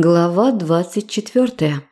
Глава двадцать четвертая.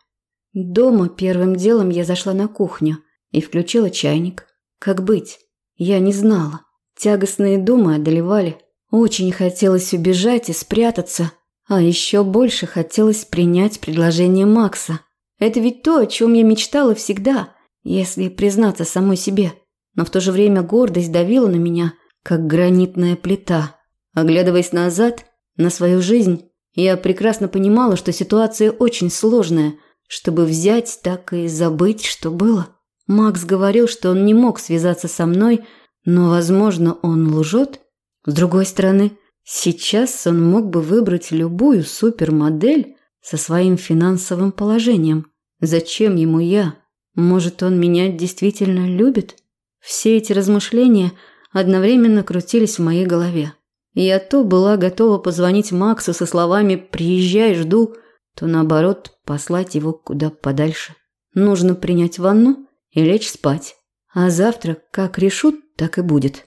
Дома первым делом я зашла на кухню и включила чайник. Как быть? Я не знала. Тягостные думы одолевали. Очень хотелось убежать и спрятаться, а еще больше хотелось принять предложение Макса. Это ведь то, о чем я мечтала всегда, если признаться самой себе. Но в то же время гордость давила на меня, как гранитная плита. Оглядываясь назад, на свою жизнь, я прекрасно понимала, что ситуация очень сложная, чтобы взять так и забыть, что было. Макс говорил, что он не мог связаться со мной, но, возможно, он лжет. С другой стороны, сейчас он мог бы выбрать любую супермодель со своим финансовым положением. Зачем ему я? Может, он меня действительно любит? Все эти размышления одновременно крутились в моей голове. Я то была готова позвонить Максу со словами «приезжай, жду», то наоборот послать его куда подальше. Нужно принять ванну и лечь спать. А завтра, как решу, так и будет.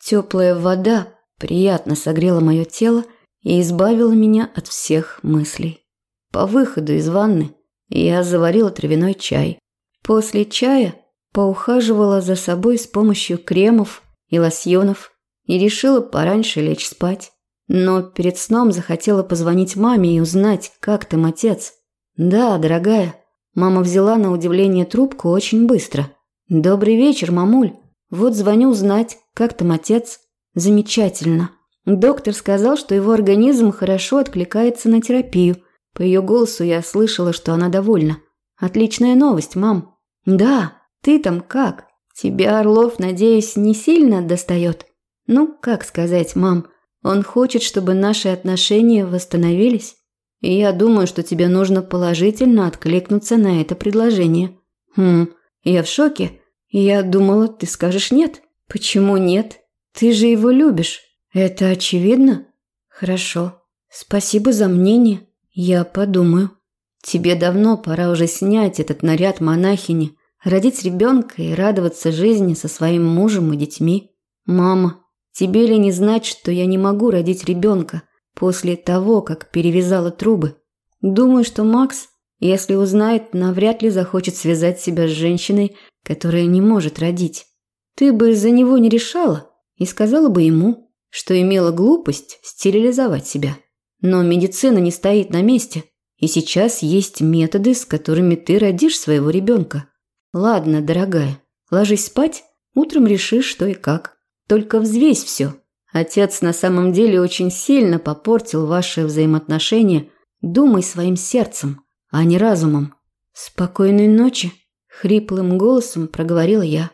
Теплая вода приятно согрела мое тело и избавила меня от всех мыслей. По выходу из ванны я заварила травяной чай. После чая поухаживала за собой с помощью кремов и лосьонов и решила пораньше лечь спать. Но перед сном захотела позвонить маме и узнать, как там отец. «Да, дорогая». Мама взяла на удивление трубку очень быстро. «Добрый вечер, мамуль. Вот звоню узнать, как там отец». «Замечательно». Доктор сказал, что его организм хорошо откликается на терапию. По ее голосу я слышала, что она довольна. «Отличная новость, мам». «Да, ты там как? Тебя Орлов, надеюсь, не сильно достает?» Ну, как сказать, мам, он хочет, чтобы наши отношения восстановились. И я думаю, что тебе нужно положительно откликнуться на это предложение. Хм, я в шоке. Я думала, ты скажешь нет. Почему нет? Ты же его любишь. Это очевидно? Хорошо. Спасибо за мнение. Я подумаю. Тебе давно пора уже снять этот наряд монахини, родить ребенка и радоваться жизни со своим мужем и детьми. Мама, Тебе ли не знать, что я не могу родить ребенка после того, как перевязала трубы? Думаю, что Макс, если узнает, навряд ли захочет связать себя с женщиной, которая не может родить. Ты бы из-за него не решала и сказала бы ему, что имела глупость стерилизовать себя. Но медицина не стоит на месте, и сейчас есть методы, с которыми ты родишь своего ребенка. Ладно, дорогая, ложись спать, утром решишь, что и как. Только взвесь все. Отец на самом деле очень сильно попортил ваши взаимоотношения. Думай своим сердцем, а не разумом. Спокойной ночи, хриплым голосом проговорила я.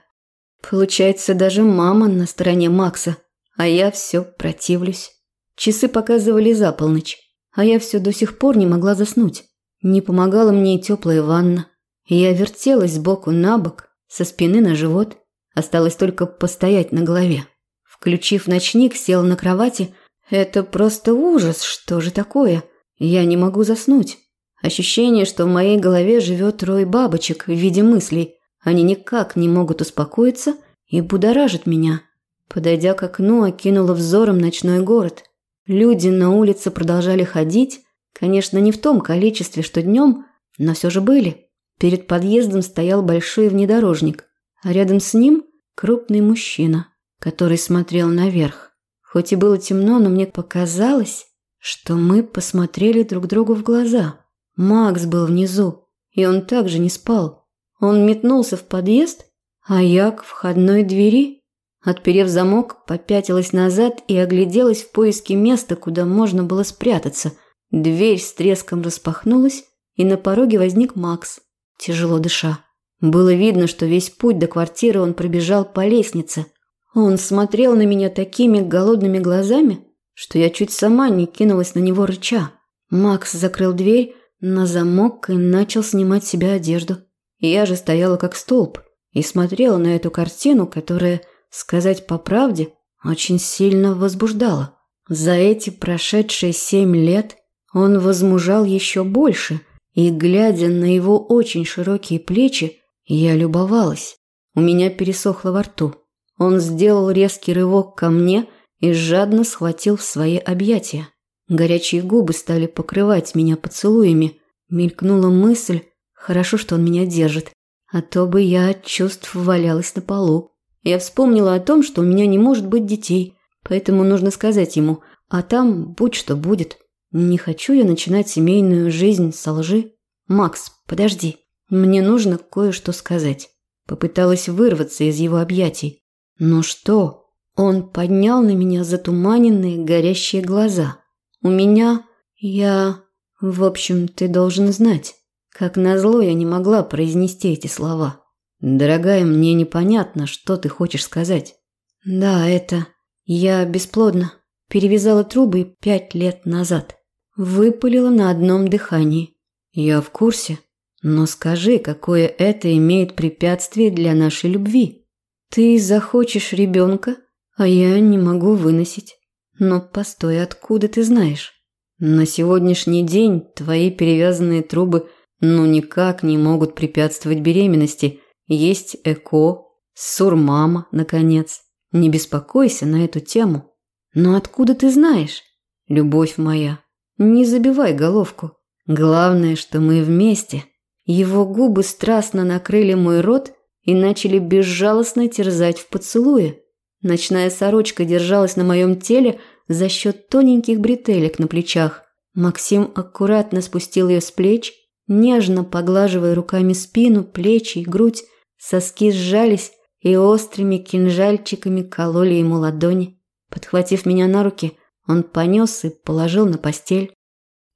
Получается, даже мама на стороне Макса, а я все противлюсь. Часы показывали за полночь, а я все до сих пор не могла заснуть. Не помогала мне и теплая ванна. Я вертелась сбоку на бок, со спины на живот – Осталось только постоять на голове. Включив ночник, сел на кровати. Это просто ужас, что же такое? Я не могу заснуть. Ощущение, что в моей голове живет рой бабочек в виде мыслей. Они никак не могут успокоиться и будоражат меня. Подойдя к окну, окинула взором ночной город. Люди на улице продолжали ходить, конечно, не в том количестве, что днем, но все же были. Перед подъездом стоял большой внедорожник, а рядом с ним крупный мужчина, который смотрел наверх. Хоть и было темно, но мне показалось, что мы посмотрели друг другу в глаза. Макс был внизу, и он также не спал. Он метнулся в подъезд, а я к входной двери. Отперев замок, попятилась назад и огляделась в поиске места, куда можно было спрятаться. Дверь с треском распахнулась, и на пороге возник Макс, тяжело дыша. Было видно, что весь путь до квартиры он пробежал по лестнице. Он смотрел на меня такими голодными глазами, что я чуть сама не кинулась на него рыча. Макс закрыл дверь на замок и начал снимать с себя одежду. Я же стояла как столб и смотрела на эту картину, которая, сказать по правде, очень сильно возбуждала. За эти прошедшие семь лет он возмужал еще больше, и, глядя на его очень широкие плечи, я любовалась. У меня пересохло во рту. Он сделал резкий рывок ко мне и жадно схватил в свои объятия. Горячие губы стали покрывать меня поцелуями. Мелькнула мысль, хорошо, что он меня держит, а то бы я от чувств валялась на полу. Я вспомнила о том, что у меня не может быть детей, поэтому нужно сказать ему, а там будь что будет. Не хочу я начинать семейную жизнь со лжи. Макс, подожди, мне нужно кое-что сказать. Попыталась вырваться из его объятий. Но что? Он поднял на меня затуманенные горящие глаза. У меня... я... В общем, ты должен знать. Как назло я не могла произнести эти слова. Дорогая, мне непонятно, что ты хочешь сказать. Да, это... Я бесплодна. Перевязала трубы пять лет назад. Выпалила на одном дыхании. Я в курсе. Но скажи, какое это имеет препятствие для нашей любви? Ты захочешь ребенка, а я не могу выносить. Но постой, откуда ты знаешь? На сегодняшний день твои перевязанные трубы ну никак не могут препятствовать беременности. Есть ЭКО, сурмама, наконец. Не беспокойся на эту тему. Но откуда ты знаешь? Любовь моя, не забивай головку. Главное, что мы вместе. Его губы страстно накрыли мой рот и начали безжалостно терзать в поцелуе. Ночная сорочка держалась на моем теле за счет тоненьких бретелек на плечах. Максим аккуратно спустил ее с плеч, нежно поглаживая руками спину, плечи и грудь. Соски сжались и острыми кинжальчиками кололи ему ладони. Подхватив меня на руки, он понес и положил на постель.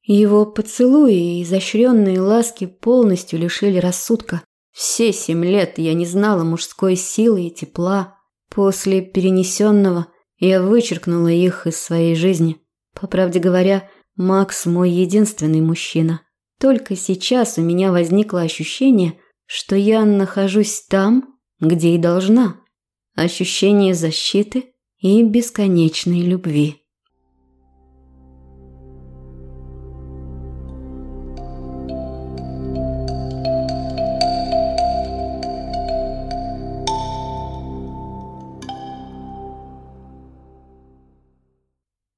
Его поцелуи и изощренные ласки полностью лишили рассудка. Все семь лет я не знала мужской силы и тепла. После перенесенного я вычеркнула их из своей жизни. По правде говоря, Макс мой единственный мужчина. Только сейчас у меня возникло ощущение, что я нахожусь там, где и должна. Ощущение защиты и бесконечной любви.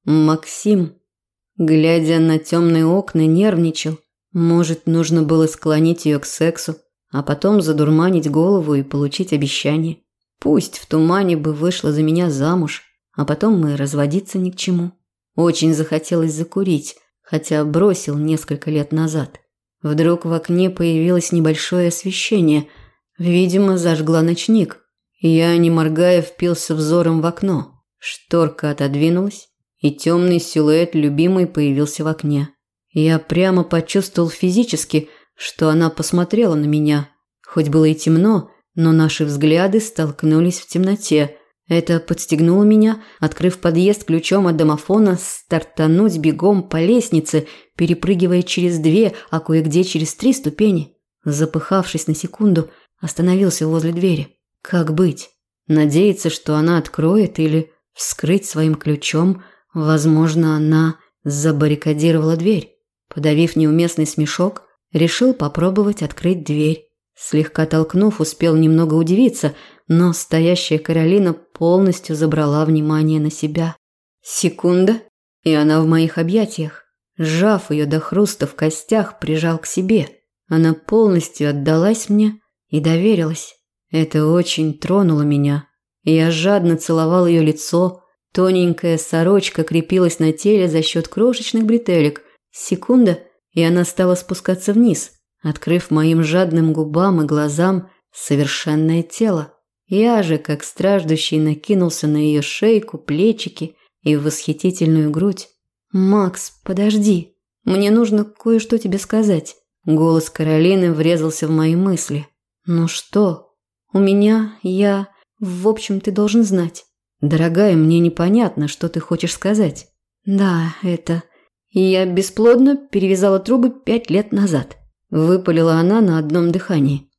Максим, глядя на темные окна, нервничал. Может, нужно было склонить ее к сексу, а потом задурманить голову и получить обещание. Пусть в тумане бы вышла за меня замуж, а потом мы разводиться ни к чему. Очень захотелось закурить, хотя бросил несколько лет назад. Вдруг в окне появилось небольшое освещение. Видимо, зажгла ночник. Я, не моргая, впился взором в окно. Шторка отодвинулась, и темный силуэт любимой появился в окне. Я прямо почувствовал физически, что она посмотрела на меня. Хоть было и темно, но наши взгляды столкнулись в темноте. Это подстегнуло меня, открыв подъезд ключом от домофона, стартануть бегом по лестнице, перепрыгивая через две, а кое-где через три ступени. Запыхавшись на секунду, остановился возле двери. Как быть? Надеяться, что она откроет или вскрыть своим ключом – Возможно, она забаррикадировала дверь. Подавив неуместный смешок, решил попробовать открыть дверь. Слегка толкнув, успел немного удивиться, но стоящая Каролина полностью забрала внимание на себя. Секунда, и она в моих объятиях. Сжав ее до хруста в костях, прижал к себе. Она полностью отдалась мне и доверилась. Это очень тронуло меня. Я жадно целовал ее лицо, Тоненькая сорочка крепилась на теле за счет крошечных бретелек. Секунда, и она стала спускаться вниз, открыв моим жадным губам и глазам совершенное тело. Я же, как страждущий, накинулся на ее шейку, плечики и восхитительную грудь. «Макс, подожди. Мне нужно кое-что тебе сказать». Голос Каролины врезался в мои мысли. «Ну что? У меня... Я... В общем, ты должен знать. «Дорогая, мне непонятно, что ты хочешь сказать». «Да, это...» я бесплодно перевязала трубы пять лет назад. Выпалила она на одном дыхании.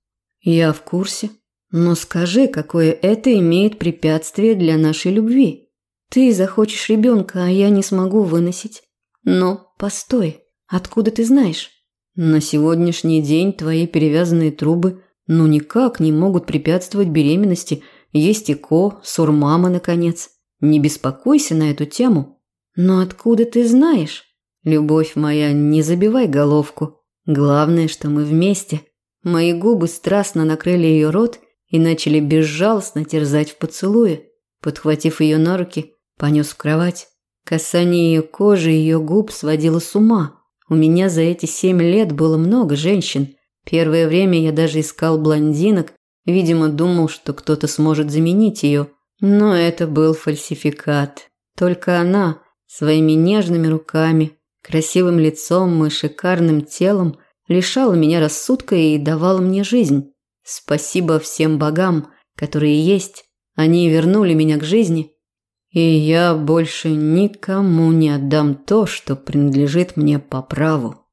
«Я в курсе. Но скажи, какое это имеет препятствие для нашей любви? Ты захочешь ребенка, а я не смогу выносить. Но постой, откуда ты знаешь?» «На сегодняшний день твои перевязанные трубы ну никак не могут препятствовать беременности – есть ИКО, Сурмама, наконец. Не беспокойся на эту тему. Но откуда ты знаешь? Любовь моя, не забивай головку. Главное, что мы вместе. Мои губы страстно накрыли ее рот и начали безжалостно терзать в поцелуе. Подхватив ее на руки, понес в кровать. Касание ее кожи и ее губ сводило с ума. У меня за эти семь лет было много женщин. Первое время я даже искал блондинок, видимо, думал, что кто-то сможет заменить ее. Но это был фальсификат. Только она своими нежными руками, красивым лицом и шикарным телом лишала меня рассудка и давала мне жизнь. Спасибо всем богам, которые есть. Они вернули меня к жизни. И я больше никому не отдам то, что принадлежит мне по праву.